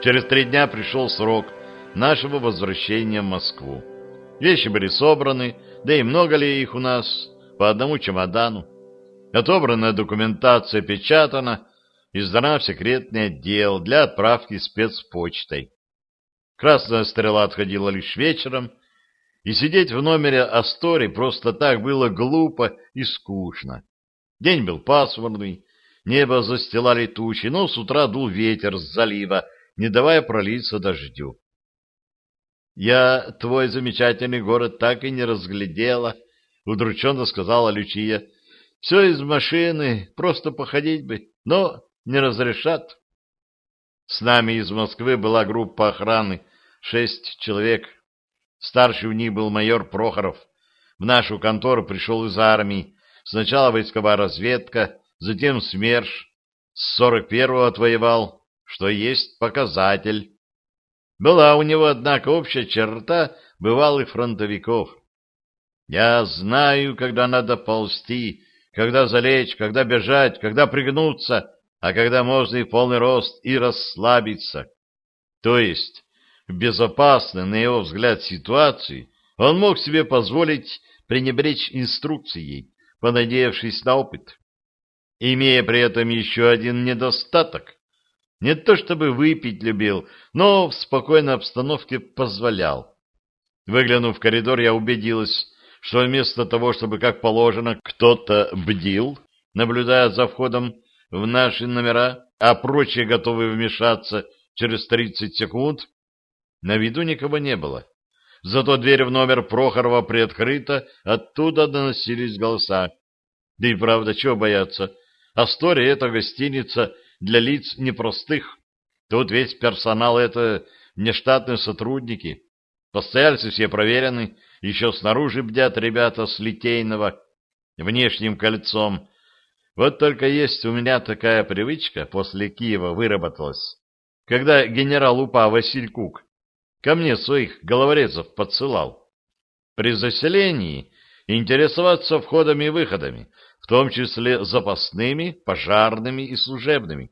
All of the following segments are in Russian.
Через три дня пришел срок нашего возвращения в Москву. Вещи были собраны, да и много ли их у нас, по одному чемодану. Отобранная документация печатана, издана в секретный отдел для отправки спецпочтой. Красная стрела отходила лишь вечером, и сидеть в номере Астори просто так было глупо и скучно. День был пасмурный, небо застилали тучи, но с утра дул ветер с залива, не давая пролиться дождю. «Я твой замечательный город так и не разглядела», — удрученно сказала Лючия. «Все из машины, просто походить бы, но не разрешат». С нами из Москвы была группа охраны, шесть человек. Старший у них был майор Прохоров. В нашу контору пришел из армии. Сначала войсковая разведка, затем СМЕРШ. С сорок первого отвоевал, что есть показатель. Была у него, однако, общая черта бывалых фронтовиков. Я знаю, когда надо ползти, когда залечь, когда бежать, когда пригнуться, а когда можно и полный рост, и расслабиться. То есть, в безопасной, на его взгляд, ситуации он мог себе позволить пренебречь инструкцией, понадеявшись на опыт, имея при этом еще один недостаток. Не то чтобы выпить любил, но в спокойной обстановке позволял. Выглянув в коридор, я убедилась, что вместо того, чтобы, как положено, кто-то бдил, наблюдая за входом в наши номера, а прочие готовы вмешаться через 30 секунд, на виду никого не было. Зато дверь в номер Прохорова приоткрыта, оттуда доносились голоса. Да и правда, чего бояться? Астория — это гостиница для лиц непростых. Тут весь персонал — это нештатные сотрудники. Постояльцы все проверены, еще снаружи бдят ребята с Литейного, внешним кольцом. Вот только есть у меня такая привычка, после Киева выработалась. Когда генерал УПА Василь ко мне своих головорезов подсылал. При заселении интересоваться входами и выходами, том числе запасными, пожарными и служебными.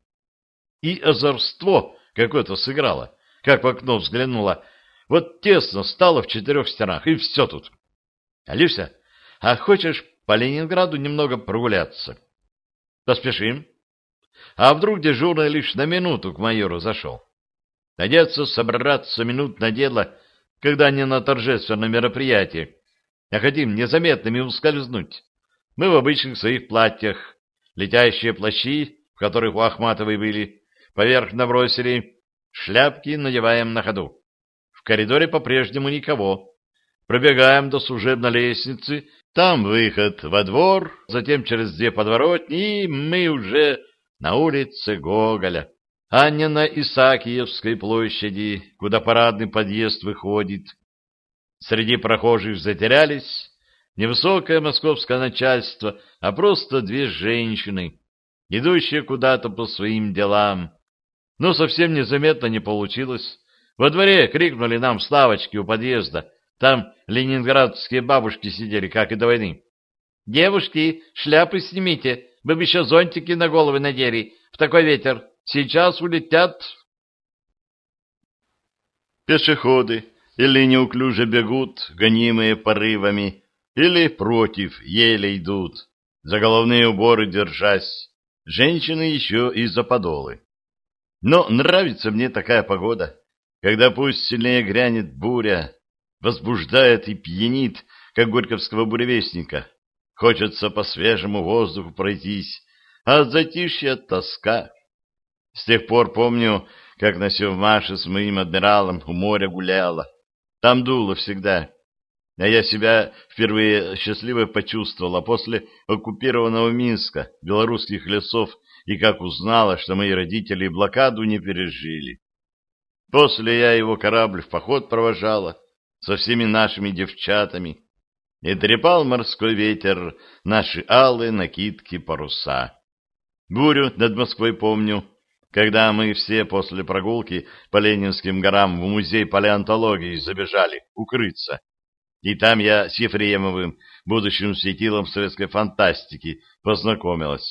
И озорство какое-то сыграло, как в окно взглянула. Вот тесно стало в четырех стенах, и все тут. Алюся, а хочешь по Ленинграду немного прогуляться? Поспешим. А вдруг дежурный лишь на минуту к майору зашел? Одеться, собраться минут на дело, когда не на торжественном мероприятии, а хотим незаметными ускользнуть. Мы в обычных своих платьях, летящие плащи, в которых у Ахматовой были, поверх набросили, шляпки надеваем на ходу. В коридоре по-прежнему никого. Пробегаем до служебной лестницы, там выход во двор, затем через две подворотни, и мы уже на улице Гоголя, а не на Исаакиевской площади, куда парадный подъезд выходит. Среди прохожих затерялись не высокое московское начальство, а просто две женщины, идущие куда-то по своим делам. Но совсем незаметно не получилось. Во дворе крикнули нам ставочки у подъезда. Там ленинградские бабушки сидели, как и до войны. «Девушки, шляпы снимите, вы бы еще зонтики на головы надели. В такой ветер. Сейчас улетят». Пешеходы или неуклюже бегут, гонимые порывами, или против еле идут, за головные уборы держась, женщины еще и за подолы. Но нравится мне такая погода, когда пусть сильнее грянет буря, возбуждает и пьянит, как горьковского буревестника. Хочется по свежему воздуху пройтись, а от тоска. С тех пор помню, как на Севмаше с моим адмиралом у моря гуляла. Там дуло всегда. А я себя впервые счастливо почувствовала после оккупированного Минска, белорусских лесов, и как узнала, что мои родители блокаду не пережили. После я его корабль в поход провожала со всеми нашими девчатами, и трепал морской ветер наши алые накидки паруса. Бурю над Москвой помню, когда мы все после прогулки по Ленинским горам в музей палеонтологии забежали укрыться и там я с Ефремовым, будущим светилом советской фантастики, познакомилась.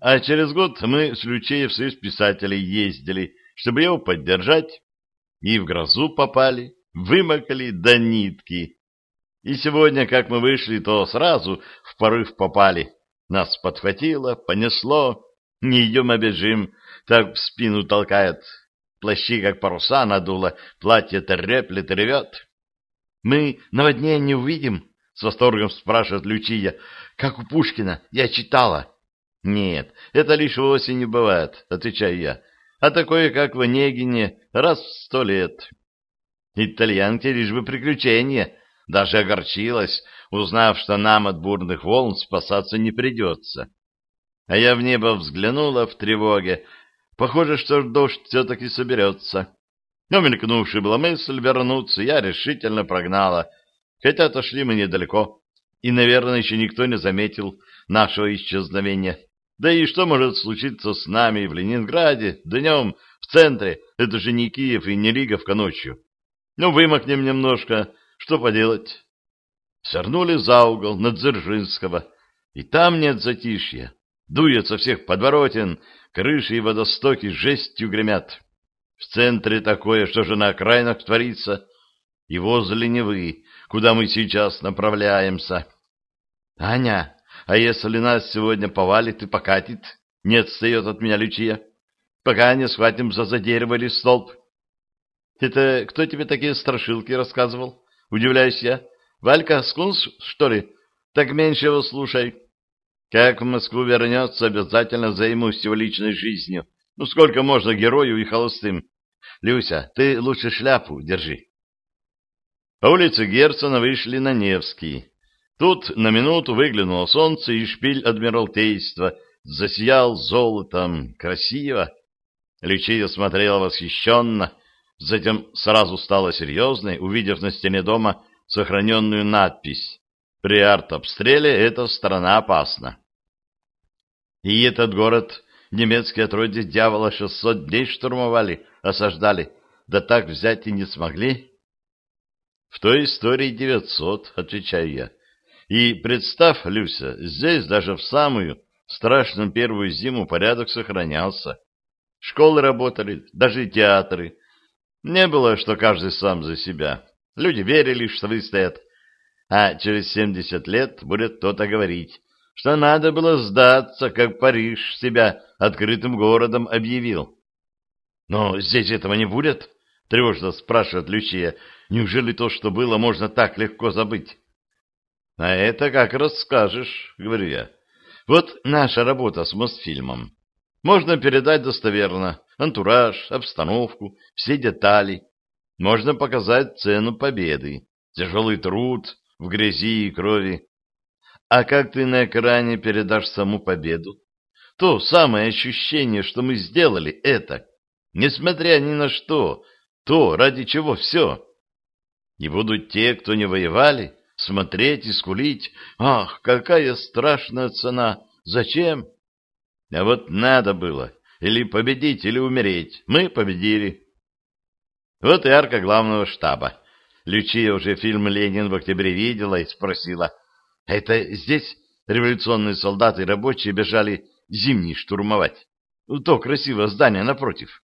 А через год мы с Лючеев в Союз писателей ездили чтобы его поддержать, и в грозу попали, вымокли до нитки. И сегодня, как мы вышли, то сразу в порыв попали. Нас подхватило, понесло, не идем, а бежим, так в спину толкает. Плащи, как паруса надуло, платье треплет, ревет. Мы наводнение увидим? С восторгом спрашивает Лючия. Как у Пушкина, я читала. Нет, это лишь осенью бывает, отвечаю я. А такое, как в Онегине, раз в сто лет. Итальянке лишь бы приключения. Даже огорчилась, узнав, что нам от бурных волн спасаться не придется. А я в небо взглянула в тревоге. Похоже, что дождь все-таки соберется. Но мелькнувшая была мысль вернуться, я решительно прогнала, хотя отошли мы недалеко, и, наверное, еще никто не заметил нашего исчезновения. Да и что может случиться с нами в Ленинграде, днем, в центре, это же не Киев и не Риговка ночью. Ну, вымокнем немножко, что поделать? Свернули за угол на Дзержинского, и там нет затишья. Дует со всех подворотен, крыши и водостоки жестью гремят. В центре такое, что же на окраинах творится, и возле Невы, куда мы сейчас направляемся. Аня, а если нас сегодня повалит и покатит, не отстает от меня Лючия, пока не схватим за дерево столб. Это кто тебе такие страшилки рассказывал? Удивляюсь я. Валька Скунс, что ли? Так меньше его слушай. Как в Москву вернется, обязательно займусь его личной жизнью. Ну, сколько можно герою и холостым? Люся, ты лучше шляпу держи. По улице Герцена вышли на Невский. Тут на минуту выглянуло солнце, и шпиль Адмиралтейства засиял золотом. Красиво. Лючия смотрела восхищенно, затем сразу стала серьезной, увидев на стене дома сохраненную надпись «При артобстреле эта страна опасна». И этот город немецкие отродья дьявола шестьсот дней штурмовали, осаждали, да так взять и не смогли. В той истории девятьсот, отвечаю я. И представь, Люся, здесь даже в самую страшную первую зиму порядок сохранялся. Школы работали, даже театры. Не было, что каждый сам за себя. Люди верили, что выстоят. А через семьдесят лет будет кто-то говорить, что надо было сдаться, как Париж себя открытым городом объявил. Но здесь этого не будет? Тревожно спрашивает Лючия. Неужели то, что было, можно так легко забыть? А это как расскажешь, говорю я. Вот наша работа с Мосфильмом. Можно передать достоверно антураж, обстановку, все детали. Можно показать цену победы, тяжелый труд в грязи и крови. А как ты на экране передашь саму победу? То самое ощущение, что мы сделали это, несмотря ни на что, то, ради чего все. И будут те, кто не воевали, смотреть и скулить. Ах, какая страшная цена! Зачем? А вот надо было. Или победить, или умереть. Мы победили. Вот и арка главного штаба. Лючия уже фильм «Ленин» в октябре видела и спросила. Это здесь революционные солдаты и рабочие бежали зимний штурмовать? То красивое здание напротив.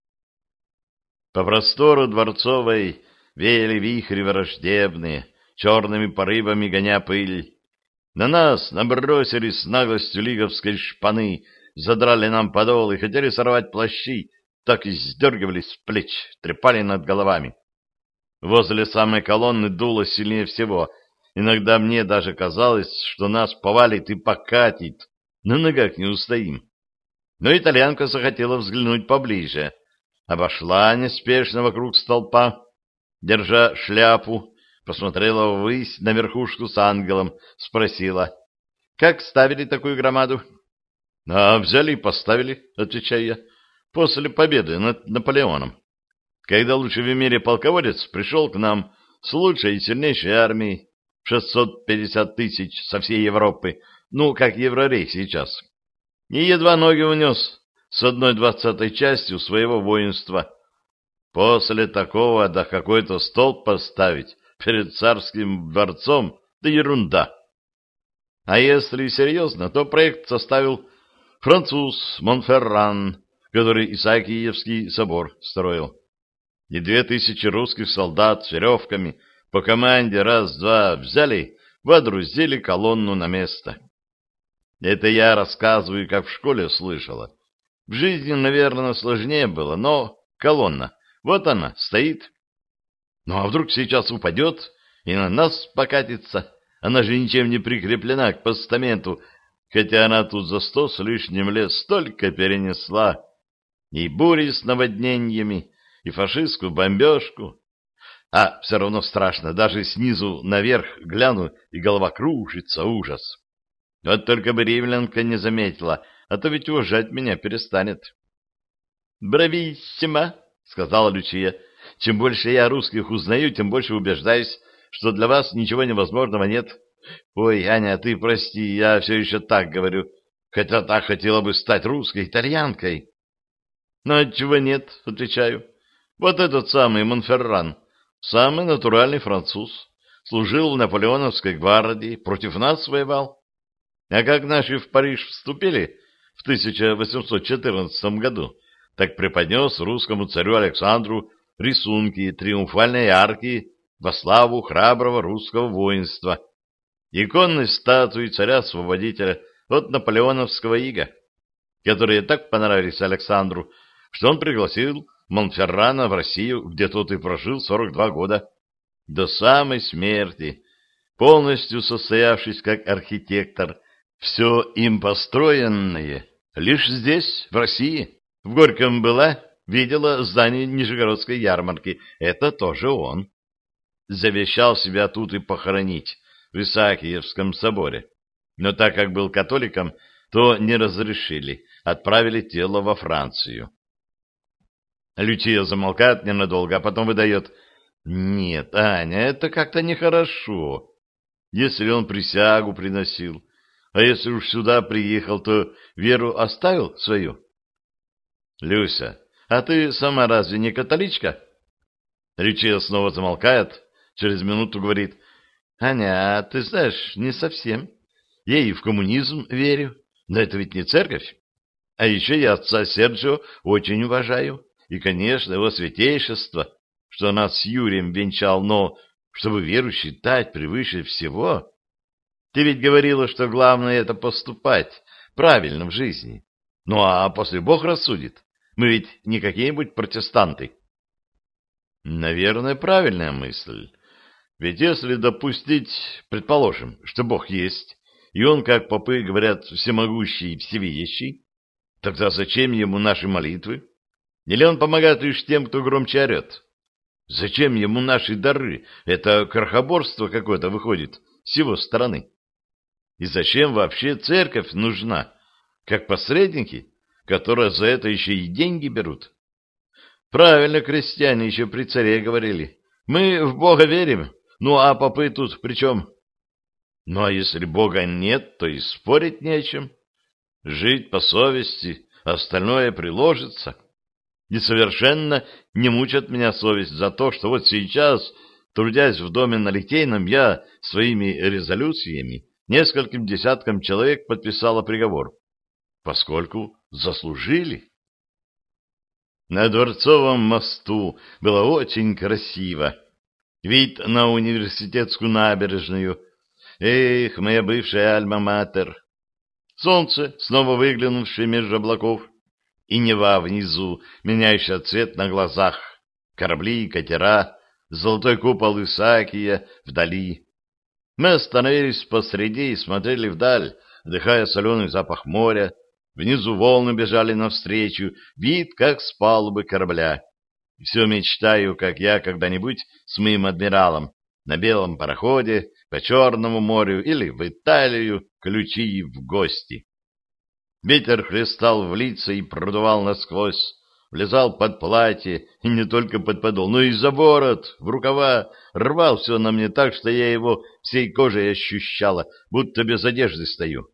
По простору Дворцовой веяли вихри враждебные, черными порывами гоня пыль. На нас набросились с наглостью лиговской шпаны, задрали нам подол и хотели сорвать плащи, так и сдергивались с плеч, трепали над головами. Возле самой колонны дуло сильнее всего. Иногда мне даже казалось, что нас повалит и покатит. На ногах не устоим. Но итальянка захотела взглянуть поближе. Обошла неспешно вокруг столпа, держа шляпу, посмотрела ввысь на верхушку с ангелом, спросила, «Как ставили такую громаду?» «А взяли и поставили», — отвечаю я, «после победы над Наполеоном, когда лучший в мире полководец пришел к нам с лучшей и сильнейшей армией, 650 тысяч со всей Европы, ну, как еврорей сейчас, и едва ноги унес с одной двадцатой частью своего воинства. После такого да какой-то столб поставить перед царским дворцом, да ерунда. А если серьезно, то проект составил француз Монферран, который Исаакиевский собор строил. И две тысячи русских солдат с веревками по команде раз-два взяли, водрузили колонну на место. Это я рассказываю, как в школе слышала. В жизни, наверное, сложнее было, но колонна, вот она, стоит. Ну а вдруг сейчас упадет и на нас покатится? Она же ничем не прикреплена к постаменту, хотя она тут за сто с лишним лет столько перенесла. И бури с наводнениями, и фашистскую бомбежку. А все равно страшно, даже снизу наверх гляну, и голова кружится, ужас. Вот только бы римлянка не заметила, а то ведь уважать меня перестанет. «Брависсимо!» — сказала Лючия. «Чем больше я русских узнаю, тем больше убеждаюсь, что для вас ничего невозможного нет. Ой, Аня, ты прости, я все еще так говорю, хотя так хотела бы стать русской итальянкой». «Но отчего нет?» — отвечаю. «Вот этот самый Монферран, самый натуральный француз, служил в Наполеоновской гвардии, против нас воевал. А как наши в Париж вступили в 1814 году, так преподнес русскому царю Александру рисунки триумфальной арки во славу храброго русского воинства, иконной статуи царя-освободителя от наполеоновского ига, которые так понравились Александру, что он пригласил Монферрана в Россию, где тот и прожил 42 года, до самой смерти, полностью состоявшись как архитектор все им построенное лишь здесь, в России. В Горьком была, видела здание Нижегородской ярмарки. Это тоже он. Завещал себя тут и похоронить в Исаакиевском соборе. Но так как был католиком, то не разрешили, отправили тело во Францию. Лютия замолкает ненадолго, а потом выдает «Нет, Аня, это как-то нехорошо. Если он присягу приносил, а если уж сюда приехал, то веру оставил свою? Люся, а ты сама разве не католичка? Ричия снова замолкает, через минуту говорит, Аня, ты знаешь, не совсем. Я и в коммунизм верю, но это ведь не церковь. А еще я отца Серджио очень уважаю. И, конечно, его святейшество, что нас с Юрием венчал, но чтобы веру считать превыше всего... Ты ведь говорила, что главное это поступать правильно в жизни. Ну а после Бог рассудит. Мы ведь не какие-нибудь протестанты. Наверное, правильная мысль. Ведь если допустить, предположим, что Бог есть, и Он, как попы говорят, всемогущий и всевидящий, тогда зачем Ему наши молитвы? Или Он помогает лишь тем, кто громче орет? Зачем Ему наши дары? Это крохоборство какое-то выходит с его стороны. И зачем вообще церковь нужна? Как посредники, которые за это еще и деньги берут? Правильно крестьяне еще при царе говорили. Мы в Бога верим, ну а попы тут при чем? Ну а если Бога нет, то и спорить не о чем. Жить по совести, остальное приложится. И совершенно не мучат меня совесть за то, что вот сейчас, трудясь в доме на Литейном, я своими резолюциями нескольким десяткам человек подписала приговор, поскольку заслужили. На Дворцовом мосту было очень красиво. Вид на университетскую набережную. Эх, моя бывшая альма-матер. Солнце, снова выглянувшее между облаков, и Нева внизу, меняющая цвет на глазах. Корабли катера, золотой купол Исаакия вдали. Мы остановились посреди и смотрели вдаль, вдыхая соленый запах моря. Внизу волны бежали навстречу, вид как с палубы корабля. Все мечтаю, как я когда-нибудь с моим адмиралом на белом пароходе по Черному морю или в Италию ключи в гости. Ветер хлестал в лица и продувал насквозь влезал под платье, и не только под подол, но и за ворот, в рукава, рвал все на мне так, что я его всей кожей ощущала, будто без одежды стою.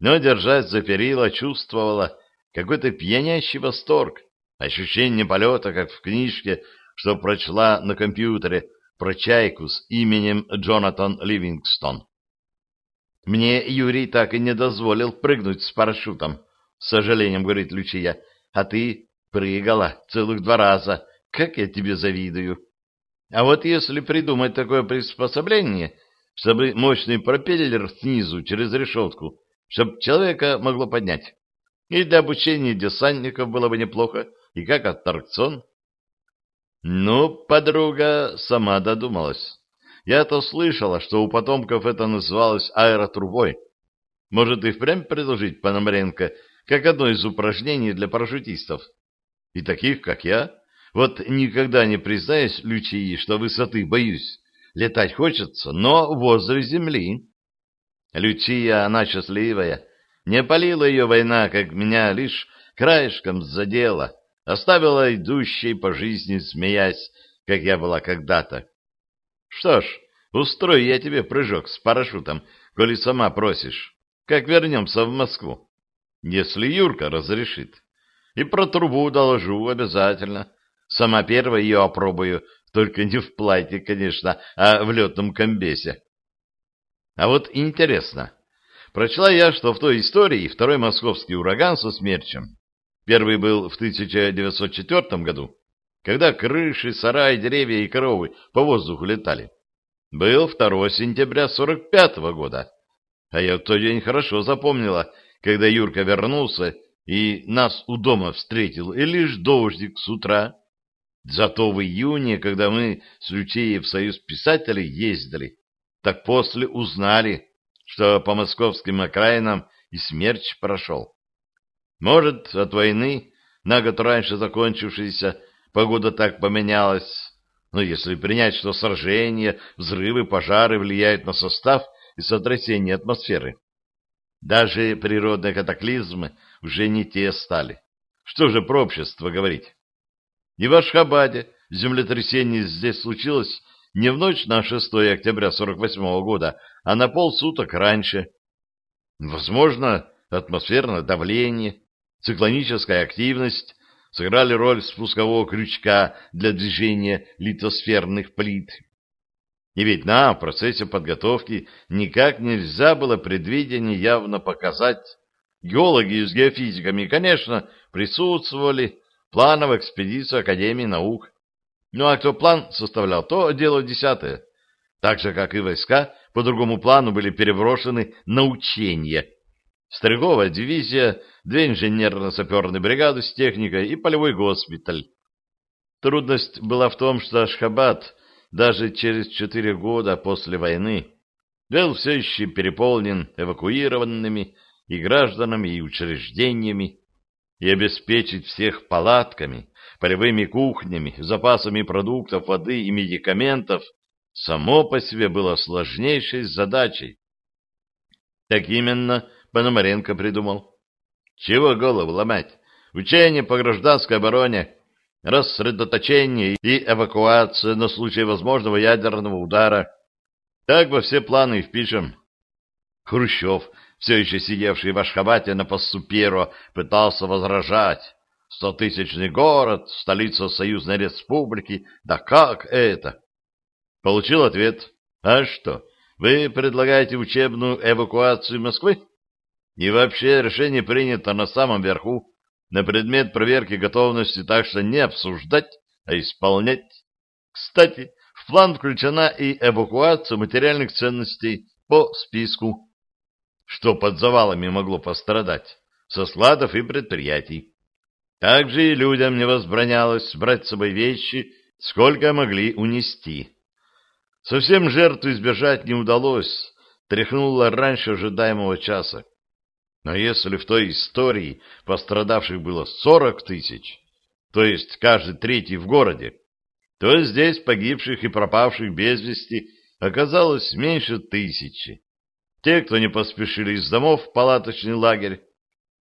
Но, держась за перила, чувствовала какой-то пьянящий восторг, ощущение полета, как в книжке, что прочла на компьютере про чайку с именем Джонатан Ливингстон. Мне Юрий так и не дозволил прыгнуть с парашютом, с сожалением говорит Лючия, а ты прыгала целых два раза. Как я тебе завидую. А вот если придумать такое приспособление, чтобы мощный пропеллер снизу через решетку, чтобы человека могло поднять. И для обучения десантников было бы неплохо, и как аттракцион. Ну, подруга сама додумалась. Я-то слышала, что у потомков это называлось аэротрубой. Может, и впрямь предложить Пономаренко как одно из упражнений для парашютистов. И таких, как я. Вот никогда не признаюсь, Лючии, что высоты боюсь. Летать хочется, но возле земли. Лючия, она счастливая. Не полила ее война, как меня, лишь краешком задела. Оставила идущей по жизни, смеясь, как я была когда-то. Что ж, устрою я тебе прыжок с парашютом, коли сама просишь. Как вернемся в Москву? Если Юрка разрешит. И про трубу доложу обязательно. Сама первая ее опробую, только не в платье, конечно, а в летном комбесе. А вот интересно. Прочла я, что в той истории второй московский ураган со смерчем. Первый был в 1904 году, когда крыши, сараи, деревья и коровы по воздуху летали. Был 2 сентября 45 года. А я в тот день хорошо запомнила, когда Юрка вернулся и нас у дома встретил, и лишь дождик с утра. Зато в июне, когда мы с Лючеей в Союз писателей ездили, так после узнали, что по московским окраинам и смерч прошел. Может, от войны, на год раньше закончившейся, погода так поменялась, но если принять, что сражения, взрывы, пожары влияют на состав и сотрясение атмосферы, даже природные катаклизмы уже не те стали. Что же про общество говорить? И в Ашхабаде землетрясение здесь случилось не в ночь на 6 октября 48 года, а на полсуток раньше. Возможно, атмосферное давление, циклоническая активность сыграли роль спускового крючка для движения литосферных плит. И ведь нам в процессе подготовки никак нельзя было предвидение явно показать. Геологи с геофизиками, конечно, присутствовали, планов экспедиции Академии наук. Ну а кто план составлял, то дело десятое. Так же, как и войска, по другому плану были переброшены на учения. Строговая дивизия, две инженерно-саперные бригады с техникой и полевой госпиталь. Трудность была в том, что Ашхабад даже через четыре года после войны был все еще переполнен эвакуированными и гражданами, и учреждениями, и обеспечить всех палатками, полевыми кухнями, запасами продуктов, воды и медикаментов само по себе было сложнейшей задачей. Так именно Пономаренко придумал. Чего голову ломать? Учение по гражданской обороне рассредоточение и эвакуация на случай возможного ядерного удара. Так во все планы и впишем. Хрущев, все еще сидевший в Ашхабате на посту Перо, пытался возражать. Стотысячный город, столица Союзной Республики, да как это? Получил ответ. А что, вы предлагаете учебную эвакуацию Москвы? И вообще решение принято на самом верху на предмет проверки готовности, так что не обсуждать, а исполнять. Кстати, в план включена и эвакуация материальных ценностей по списку, что под завалами могло пострадать, со складов и предприятий. Также и людям не возбранялось брать с собой вещи, сколько могли унести. Совсем жертву избежать не удалось, тряхнуло раньше ожидаемого часа. Но если в той истории пострадавших было сорок тысяч, то есть каждый третий в городе, то здесь погибших и пропавших без вести оказалось меньше тысячи. Те, кто не поспешили из домов в палаточный лагерь,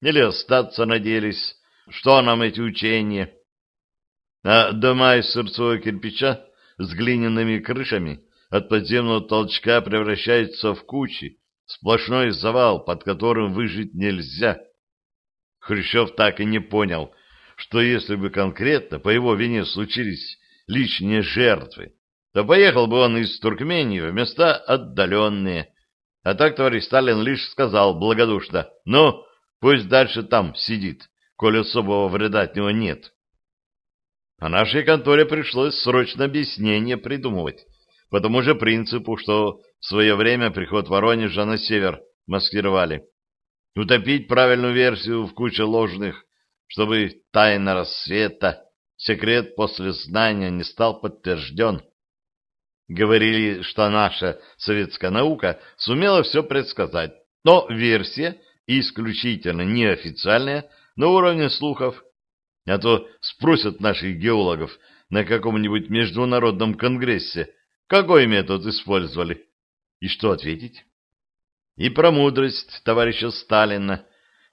или остаться надеялись, что нам эти учения. А дома из сырцового кирпича с глиняными крышами от подземного толчка превращаются в кучи, Сплошной завал, под которым выжить нельзя. Хрущев так и не понял, что если бы конкретно по его вине случились лишние жертвы, то поехал бы он из Туркмении в места отдаленные. А так товарищ Сталин лишь сказал благодушно, ну, пусть дальше там сидит, коли особого вреда от него нет. А нашей конторе пришлось срочно объяснение придумывать, по тому же принципу, что в свое время приход Воронежа на север маскировали. Утопить правильную версию в куче ложных, чтобы тайна рассвета, секрет после знания не стал подтвержден. Говорили, что наша советская наука сумела все предсказать, но версия исключительно неофициальная, на уровне слухов. А то спросят наших геологов на каком-нибудь международном конгрессе, какой метод использовали. И что ответить? И про мудрость товарища Сталина,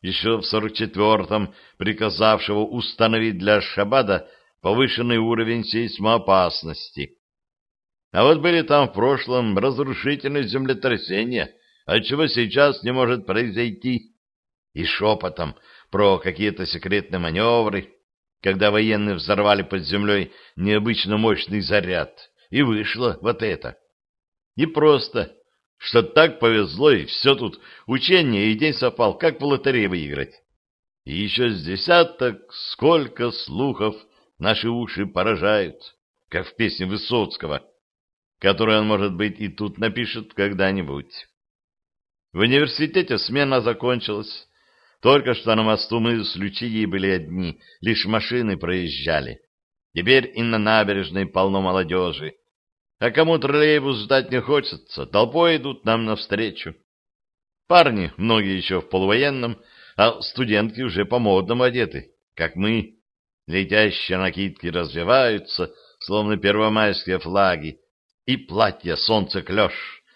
еще в 44-м приказавшего установить для Шабада повышенный уровень сейсмоопасности. А вот были там в прошлом разрушительные землетрясения, отчего сейчас не может произойти. И шепотом про какие-то секретные маневры, когда военные взорвали под землей необычно мощный заряд, и вышло вот это. И просто, что так повезло, и все тут учение, и день совпал, как в лотерее выиграть. И еще с десяток сколько слухов наши уши поражают, как в песне Высоцкого, которую он, может быть, и тут напишет когда-нибудь. В университете смена закончилась. Только что на мосту мы с Лючией были одни, лишь машины проезжали. Теперь и на набережной полно молодежи. А кому троллейбус ждать не хочется, толпой идут нам навстречу. Парни, многие еще в полувоенном, а студентки уже по-модному одеты, как мы. Летящие накидки развиваются, словно первомайские флаги, и платья солнце клеш,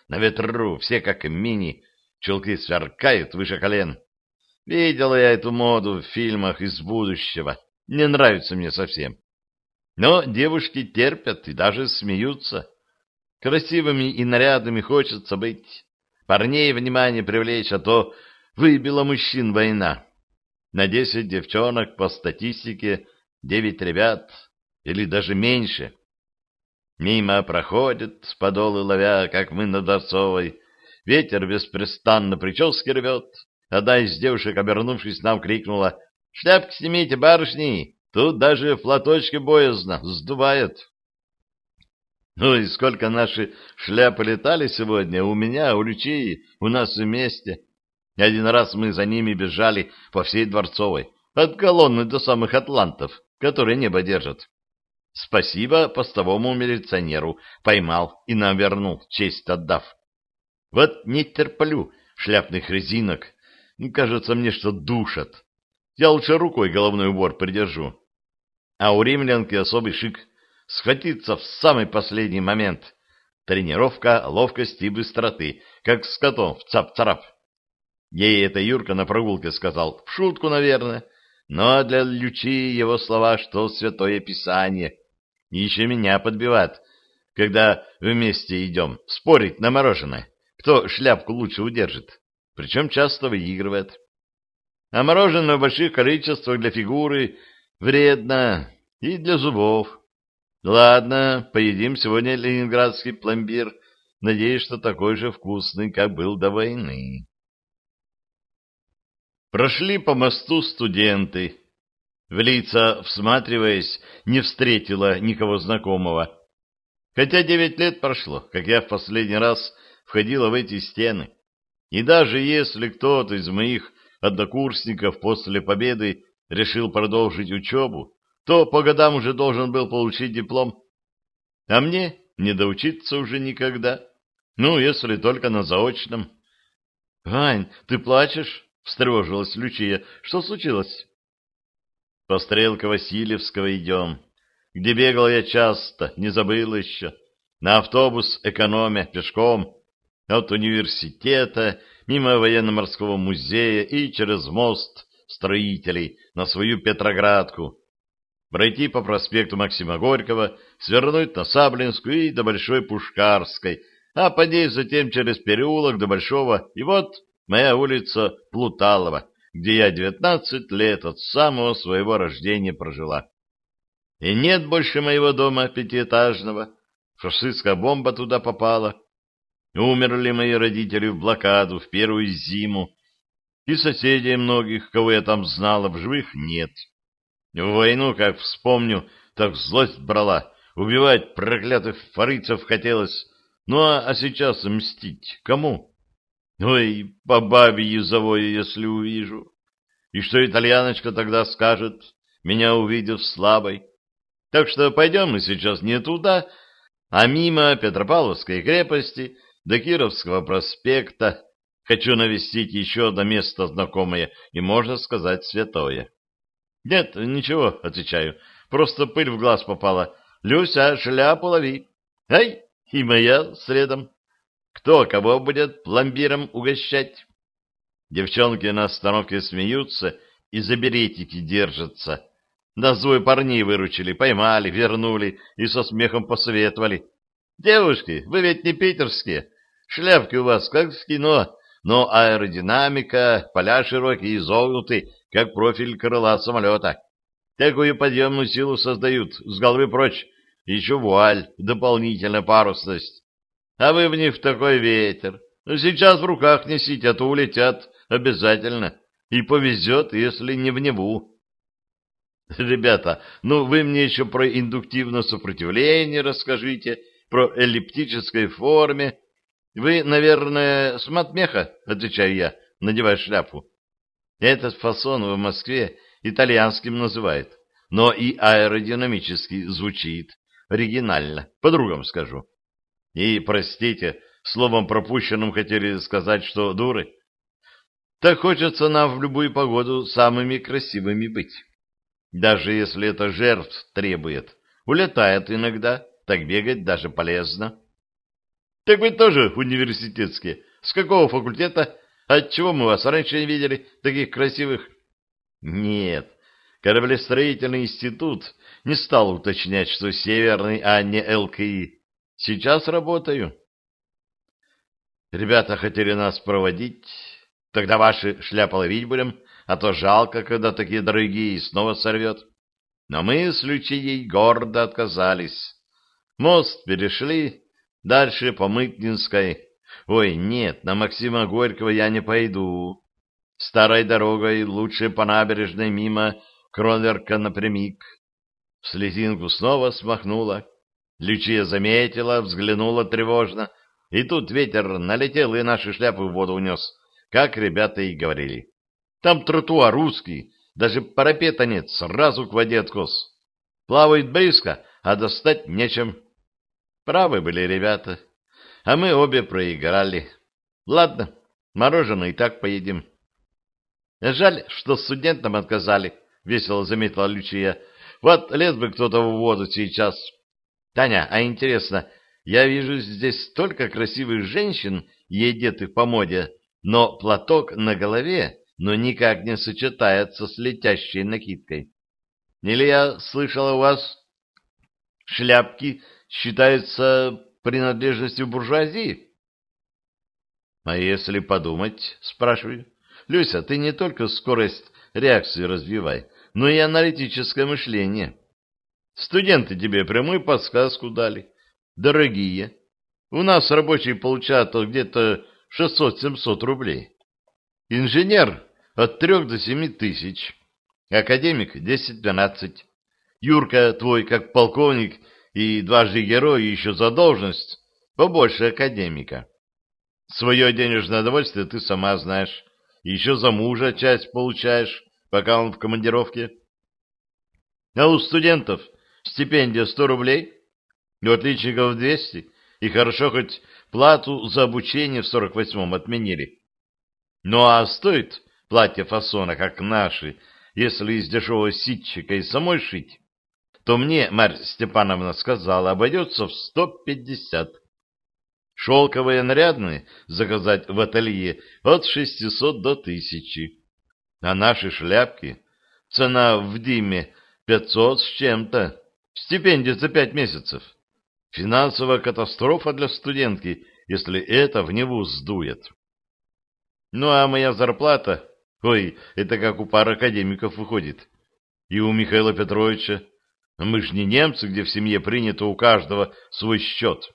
на ветру, все как мини, чулки сверкают выше колен. Видел я эту моду в фильмах из будущего. Не нравится мне совсем. Но девушки терпят и даже смеются. Красивыми и нарядными хочется быть. Парней внимание привлечь, а то выбила мужчин война. На десять девчонок по статистике девять ребят, или даже меньше. Мимо проходят, подолы ловя, как мы на Дорцовой. Ветер беспрестанно прически рвет, Одна из девушек, обернувшись нам, крикнула «Шляпки снимите, барышни! Тут даже платочки боязно, сдувает!» Ну и сколько наши шляпы летали сегодня у меня, у Лючии, у нас вместе. Один раз мы за ними бежали по всей Дворцовой, от колонны до самых атлантов, которые небо держат. Спасибо постовому милиционеру, поймал и нам вернул, честь отдав. Вот не терплю шляпных резинок, Кажется мне, что душат. Я лучше рукой головной убор придержу. А у римлянки особый шик. Схватиться в самый последний момент. Тренировка ловкости и быстроты, как с котом в цап-царап. Ей это Юрка на прогулке сказал. В шутку, наверное. Но для Лючи его слова, что святое писание. Еще меня подбивает, когда вместе идем, спорить на мороженое. Кто шляпку лучше удержит причем часто выигрывает. А мороженое в больших количествах для фигуры вредно и для зубов. Ладно, поедим сегодня ленинградский пломбир. Надеюсь, что такой же вкусный, как был до войны. Прошли по мосту студенты. В лица, всматриваясь, не встретила никого знакомого. Хотя девять лет прошло, как я в последний раз входила в эти стены. И даже если кто-то из моих однокурсников после победы решил продолжить учебу, то по годам уже должен был получить диплом. А мне не доучиться уже никогда. Ну, если только на заочном. — Вань, ты плачешь? — встревожилась Лючия. — Что случилось? — По стрелке Васильевского идем, где бегал я часто, не забыл еще. На автобус экономя, пешком. От университета, мимо военно-морского музея и через мост строителей на свою Петроградку, пройти по проспекту Максима Горького, свернуть на Саблинскую и до Большой Пушкарской, а по ней затем через переулок до Большого, и вот моя улица Плуталова, где я девятнадцать лет от самого своего рождения прожила. И нет больше моего дома пятиэтажного, фашистская бомба туда попала, Умерли мои родители в блокаду в первую зиму. И соседей многих, кого я там знала, в живых нет. В войну, как вспомню, так злость брала. Убивать проклятых фарицев хотелось. Ну а, а сейчас мстить кому? Ой, по бабе язовой, если увижу. И что итальяночка тогда скажет, меня увидев слабой? Так что пойдем мы сейчас не туда, а мимо Петропавловской крепости до Кировского проспекта. Хочу навестить еще одно место знакомое и, можно сказать, святое. Нет, ничего, отвечаю, просто пыль в глаз попала. Люся, шляпу лови. Ай, и моя следом. Кто кого будет пломбиром угощать? Девчонки на остановке смеются и за беретики держатся. Да злой парней выручили, поймали, вернули и со смехом посоветовали. Девушки, вы ведь не питерские, шляпки у вас как в кино, но аэродинамика, поля широкие, изогнуты, как профиль крыла самолета. Такую подъемную силу создают, с головы прочь, еще вуаль, дополнительная парусность. А вы в них такой ветер. Ну, сейчас в руках несите, а то улетят обязательно. И повезет, если не в небу. Ребята, ну вы мне еще про индуктивное сопротивление расскажите, про эллиптической форме. Вы, наверное, с матмеха, отвечаю я, надевая шляпу. Этот фасон в Москве итальянским называют, но и аэродинамически звучит оригинально, по-другому скажу. И, простите, словом пропущенным хотели сказать, что дуры. Так хочется нам в любую погоду самыми красивыми быть. Даже если это жертв требует. Улетает иногда, так бегать даже полезно. Так вы тоже университетские. С какого факультета? Отчего мы вас раньше не видели, таких красивых? Нет, кораблестроительный институт не стал уточнять, что северный, а не ЛКИ. Сейчас работаю. Ребята хотели нас проводить. Тогда ваши шляпы ловить будем, а то жалко, когда такие дорогие, и снова сорвет. Но мы с Лючией гордо отказались. Мост перешли, дальше по Мытнинской. Ой, нет, на Максима Горького я не пойду. Старой дорогой лучше по набережной мимо Кронверка напрямик. Слезинку снова смахнула. Лючия заметила, взглянула тревожно, и тут ветер налетел и наши шляпы в воду унес, как ребята и говорили. Там тротуар узкий, даже парапета нет, сразу к воде откос. Плавает близко, а достать нечем. Правы были ребята, а мы обе проиграли. Ладно, мороженое и так поедим. Жаль, что студентам отказали, — весело заметила Лючия. Вот лез бы кто-то в воду сейчас. Таня, а интересно, я вижу здесь столько красивых женщин и одетых по моде, но платок на голове, но никак не сочетается с летящей накидкой. Или я слышала у вас, шляпки считаются принадлежностью буржуазии? А если подумать, спрашиваю, Люся, ты не только скорость реакции развивай, но и аналитическое мышление. Студенты тебе прямую подсказку дали. Дорогие. У нас рабочий получает где-то 600-700 рублей. Инженер от 3 до 7 тысяч. Академик 10-12. Юрка твой как полковник и дважды герой еще за должность побольше академика. Свое денежное удовольствие ты сама знаешь. Еще за мужа часть получаешь, пока он в командировке. А у студентов стипендия 100 рублей, у отличников 200, и хорошо хоть плату за обучение в 48-м отменили. Ну а стоит платье фасона, как наши, если из дешевого ситчика и самой шить, то мне, Марья Степановна сказала, обойдется в 150. Шелковые нарядные заказать в ателье от 600 до 1000. А наши шляпки, цена в Диме 500 с чем-то, стипендия за пять месяцев. Финансовая катастрофа для студентки, если это в него сдует. Ну, а моя зарплата... Ой, это как у пары академиков выходит. И у Михаила Петровича. Мы ж не немцы, где в семье принято у каждого свой счет.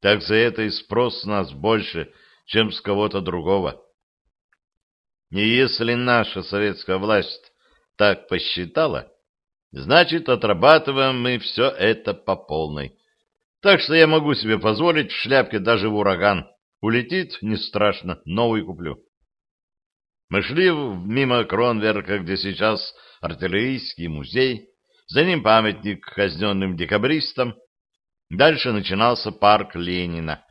Так за это и спрос нас больше, чем с кого-то другого. И если наша советская власть так посчитала, значит, отрабатываем мы все это по полной. Так что я могу себе позволить в шляпке даже в ураган. Улетит, не страшно, новый куплю. Мы шли мимо Кронверка, где сейчас артиллерийский музей, за ним памятник казненным декабристам. Дальше начинался парк Ленина.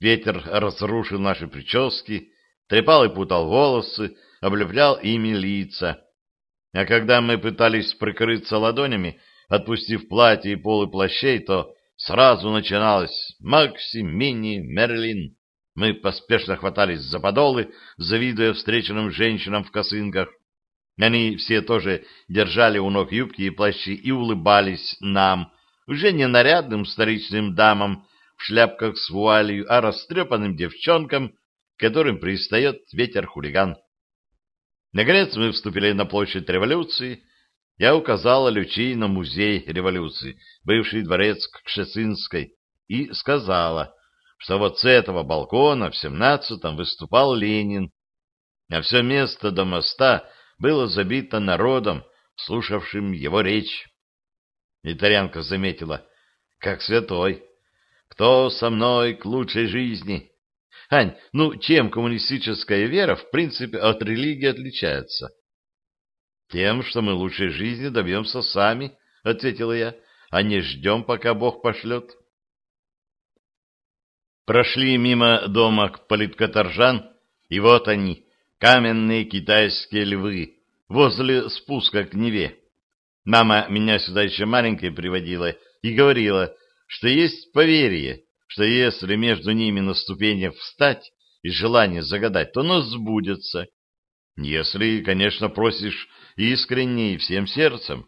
Ветер разрушил наши прически, трепал и путал волосы, облеплял ими лица. А когда мы пытались прикрыться ладонями, отпустив платье и полы плащей, то сразу начиналось «Макси, Мини, Мерлин». Мы поспешно хватались за подолы, завидуя встреченным женщинам в косынках. Они все тоже держали у ног юбки и плащи и улыбались нам, уже не нарядным столичным дамам в шляпках с вуалью, а растрепанным девчонкам, которым пристает ветер-хулиган. Наконец мы вступили на площадь революции. Я указала Лючи на музей революции, бывший дворец Кшесинской, и сказала, что вот с этого балкона в семнадцатом выступал Ленин, а все место до моста было забито народом, слушавшим его речь. Итарянка заметила, как святой. Кто со мной к лучшей жизни? Ань, ну чем коммунистическая вера в принципе от религии отличается? Тем, что мы лучшей жизни добьемся сами, ответила я, а не ждем, пока Бог пошлет. Прошли мимо дома политкоторжан, и вот они, каменные китайские львы, возле спуска к Неве. Мама меня сюда еще маленькой приводила и говорила, что есть поверье, что если между ними на ступенях встать и желание загадать, то оно сбудется. Если, конечно, просишь искренне и всем сердцем.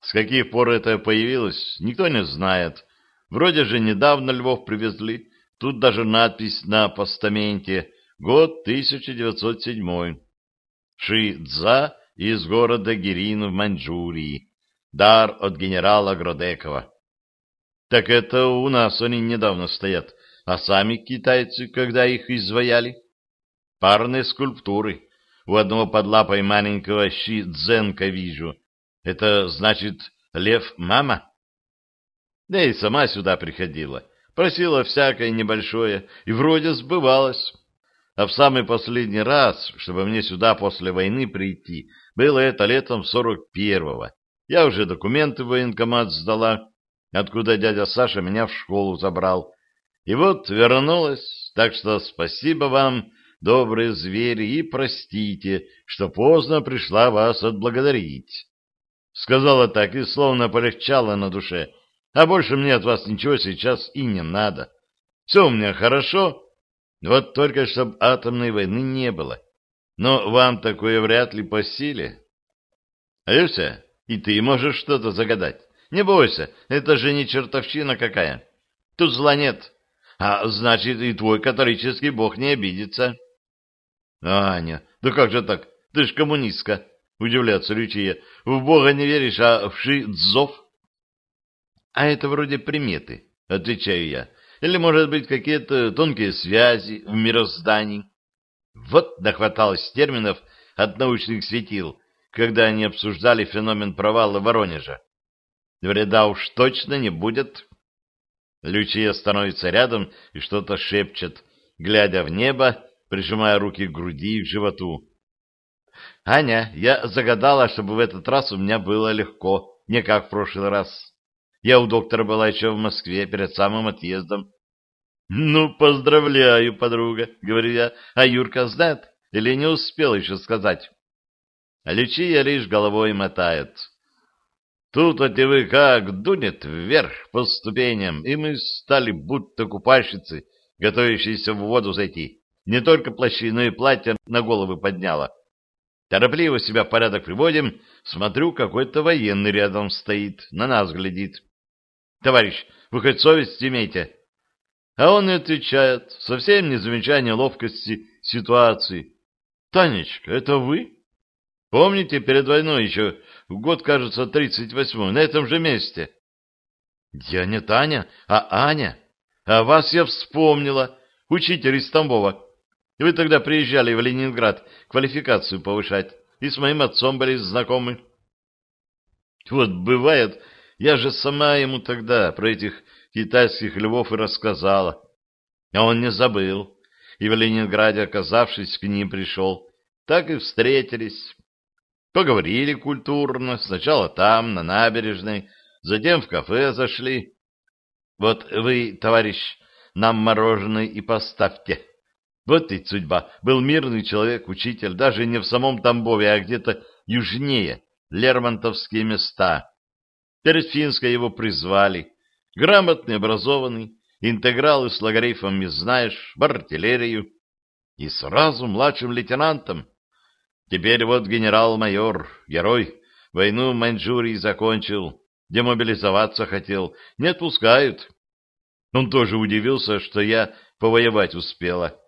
С каких пор это появилось, никто не знает. Вроде же недавно львов привезли. Тут даже надпись на постаменте «Год 1907». Ши Цза из города Гирин в Маньчжурии. Дар от генерала Гродекова. Так это у нас они недавно стоят. А сами китайцы, когда их изваяли? Парные скульптуры. У одного под лапой маленького щи дзенка вижу. Это значит лев-мама? Да и сама сюда приходила. Просила всякое небольшое, и вроде сбывалось. А в самый последний раз, чтобы мне сюда после войны прийти, было это летом сорок первого. Я уже документы в военкомат сдала, откуда дядя Саша меня в школу забрал. И вот вернулась, так что спасибо вам, добрые звери, и простите, что поздно пришла вас отблагодарить. Сказала так и словно полегчало на душе, а больше мне от вас ничего сейчас и не надо. Все у меня хорошо, вот только чтобы атомной войны не было. Но вам такое вряд ли по силе. Люся, и ты можешь что-то загадать. Не бойся, это же не чертовщина какая. Тут зла нет. А значит, и твой католический бог не обидится. Аня, да как же так? Ты ж коммунистка, удивляется Лючия. В бога не веришь, а в ши-дзов? А это вроде приметы, отвечаю я. Или, может быть, какие-то тонкие связи в мироздании. Вот дохваталось терминов от научных светил, когда они обсуждали феномен провала Воронежа. Вреда уж точно не будет. Лючия становится рядом и что-то шепчет, глядя в небо, прижимая руки к груди и к животу. «Аня, я загадала, чтобы в этот раз у меня было легко, не как в прошлый раз. Я у доктора была еще в Москве перед самым отъездом. «Ну, поздравляю, подруга», — говорю я. «А Юрка знает или не успел еще сказать?» Лючия лишь головой мотает. Тут от как дунет вверх по ступеням, и мы стали будто купальщицы, готовящиеся в воду зайти. Не только плащи, но и платье на головы подняла. Торопливо себя в порядок приводим, смотрю, какой-то военный рядом стоит, на нас глядит. «Товарищ, вы хоть совесть имейте?» А он и отвечает, совсем не замечая неловкости ситуации. «Танечка, это вы? Помните, перед войной еще, год, кажется, тридцать восьмой, на этом же месте?» «Я не Таня, а Аня. А вас я вспомнила, учитель из Тамбова. Вы тогда приезжали в Ленинград квалификацию повышать, и с моим отцом были знакомы. Вот бывает, я же сама ему тогда про этих китайских львов и рассказала. А он не забыл, и в Ленинграде, оказавшись, к ним пришел. Так и встретились. Поговорили культурно, сначала там, на набережной, затем в кафе зашли. Вот вы, товарищ, нам мороженое и поставьте. Вот ведь судьба. Был мирный человек, учитель, даже не в самом Тамбове, а где-то южнее, Лермонтовские места. Перед Финской его призвали. Грамотный, образованный, интегралы с логарифмами знаешь, в артиллерию. И сразу младшим лейтенантом. Теперь вот генерал-майор, герой, войну в Маньчжурии закончил, демобилизоваться хотел, не отпускают. Он тоже удивился, что я повоевать успела.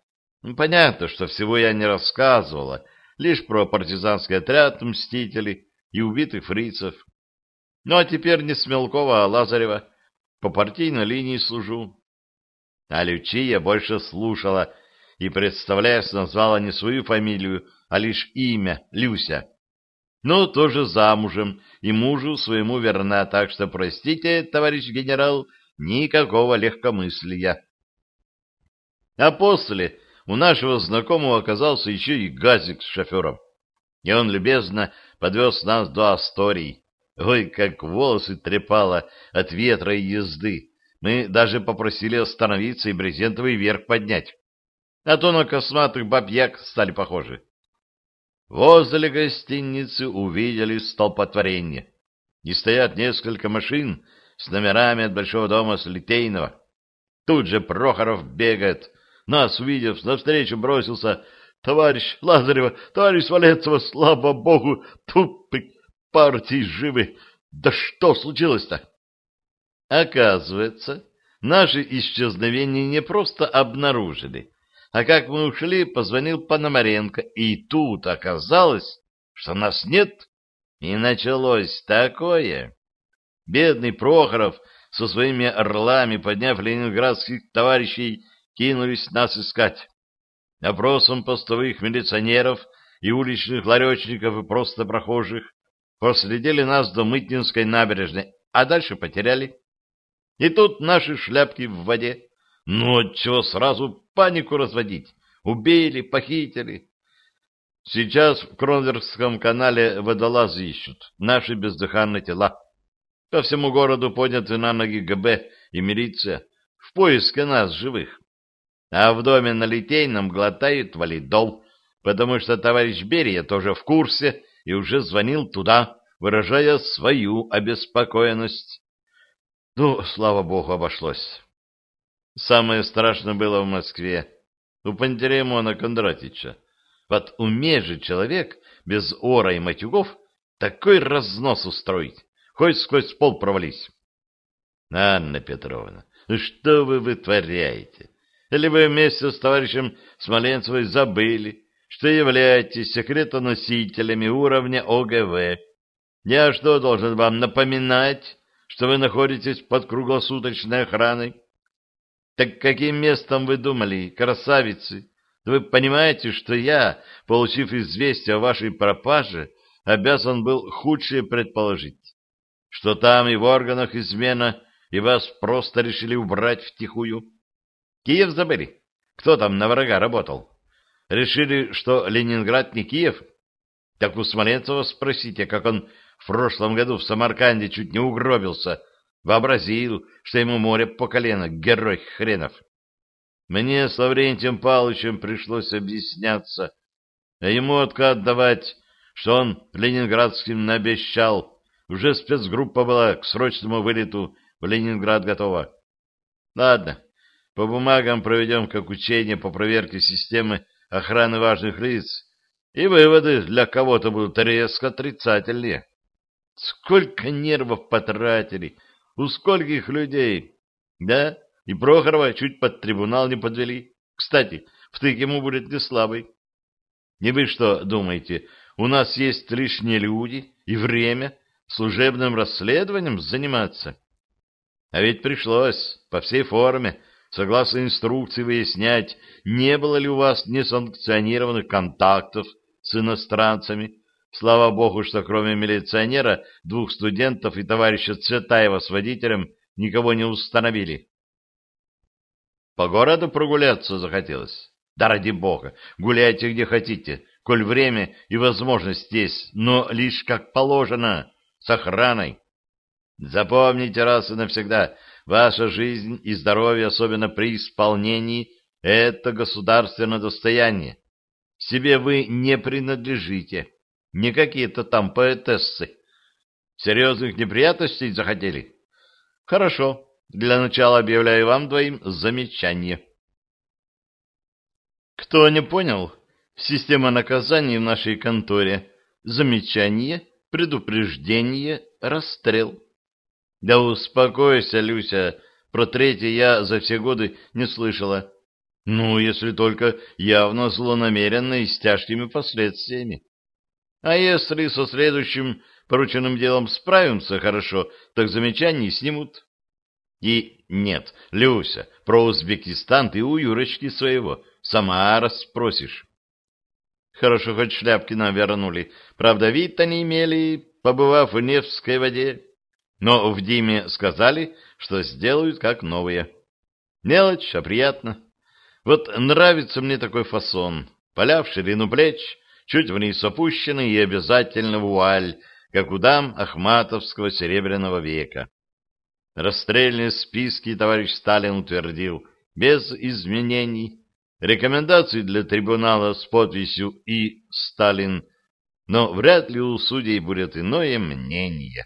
Ну, понятно, что всего я не рассказывала, лишь про партизанский отряд Мстителей и убитых фрицев. Ну, а теперь не Смелкова, а Лазарева. По партийной линии служу. А Лючия больше слушала и, представляясь, назвала не свою фамилию, а лишь имя Люся. Но тоже замужем и мужу своему верна, так что, простите, товарищ генерал, никакого легкомыслия. А после у нашего знакомого оказался еще и газик с шофером, и он любезно подвез нас до Асторий. Ой, как волосы трепало от ветра и езды. Мы даже попросили остановиться и брезентовый верх поднять. А то на косматых бабьяк стали похожи. Возле гостиницы увидели столпотворение. И стоят несколько машин с номерами от Большого дома с Литейного. Тут же Прохоров бегает, нас, увидев, навстречу бросился. Товарищ Лазарева, товарищ Валецова, слава богу, тупы партии живы. Да что случилось-то? Оказывается, наше исчезновение не просто обнаружили, а как мы ушли, позвонил Пономаренко, и тут оказалось, что нас нет, и началось такое. Бедный Прохоров со своими орлами, подняв ленинградских товарищей, кинулись нас искать. Опросом постовых милиционеров и уличных ларечников и просто прохожих проследили нас до Мытнинской набережной, а дальше потеряли. И тут наши шляпки в воде. Ну, отчего сразу панику разводить? Убили, похитили. Сейчас в Кронверском канале водолазы ищут наши бездыханные тела. По всему городу подняты на ноги ГБ и милиция в поиске нас живых. А в доме на Литейном глотают валидол, потому что товарищ Берия тоже в курсе и уже звонил туда, выражая свою обеспокоенность. Ну, слава богу, обошлось. Самое страшное было в Москве, у Пантелеймона Кондратича. Вот умеет же человек без ора и матюгов такой разнос устроить, хоть сквозь пол провались. Анна Петровна, что вы вытворяете? Или вы вместе с товарищем Смоленцевой забыли, что являетесь секретоносителями уровня ОГВ? Я что, должен вам напоминать, что вы находитесь под круглосуточной охраной? Так каким местом вы думали, красавицы? Вы понимаете, что я, получив известие о вашей пропаже, обязан был худшее предположить, что там и в органах измена, и вас просто решили убрать втихую? Киев забыли? Кто там на врага работал? Решили, что Ленинград не Киев? Так у Смоленцева спросите, как он в прошлом году в Самарканде чуть не угробился, вообразил, что ему море по колено, герой хренов. Мне с Лаврентием Павловичем пришлось объясняться, а ему откат давать, что он ленинградским наобещал. Уже спецгруппа была к срочному вылету в Ленинград готова. Ладно, по бумагам проведем как учение по проверке системы охраны важных лиц, и выводы для кого-то будут резко отрицательные. Сколько нервов потратили, у скольких людей. Да, и Прохорова чуть под трибунал не подвели. Кстати, втык ему будет не слабый. Не вы что думаете, у нас есть лишние люди и время служебным расследованием заниматься? А ведь пришлось по всей форме согласно инструкции выяснять, не было ли у вас несанкционированных контактов с иностранцами. Слава богу, что кроме милиционера, двух студентов и товарища Цветаева с водителем никого не установили. По городу прогуляться захотелось. Да ради бога, гуляйте где хотите, коль время и возможность есть, но лишь как положено, с охраной. Запомните раз и навсегда, ваша жизнь и здоровье, особенно при исполнении, это государственное достояние. Себе вы не принадлежите, не какие-то там поэтессы. Серьезных неприятностей захотели? Хорошо, для начала объявляю вам двоим замечание. Кто не понял, система наказаний в нашей конторе. Замечание, предупреждение, расстрел. Да успокойся, Люся, про третье я за все годы не слышала. Ну, если только явно злонамеренно и с тяжкими последствиями. А если со следующим порученным делом справимся хорошо, так замечаний снимут. И нет, Люся, про Узбекистан ты у Юрочки своего сама расспросишь. Хорошо, хоть шляпки нам вернули. Правда, вид-то не имели, побывав в Невской воде. Но в Диме сказали, что сделают как новые. Мелочь, а приятно. Вот нравится мне такой фасон. Поля в ширину плеч, чуть вниз опущены и обязательно вуаль, как у дам Ахматовского серебряного века. Расстрельные списки товарищ Сталин утвердил без изменений. Рекомендации для трибунала с подписью «И. Сталин», но вряд ли у судей будет иное мнение.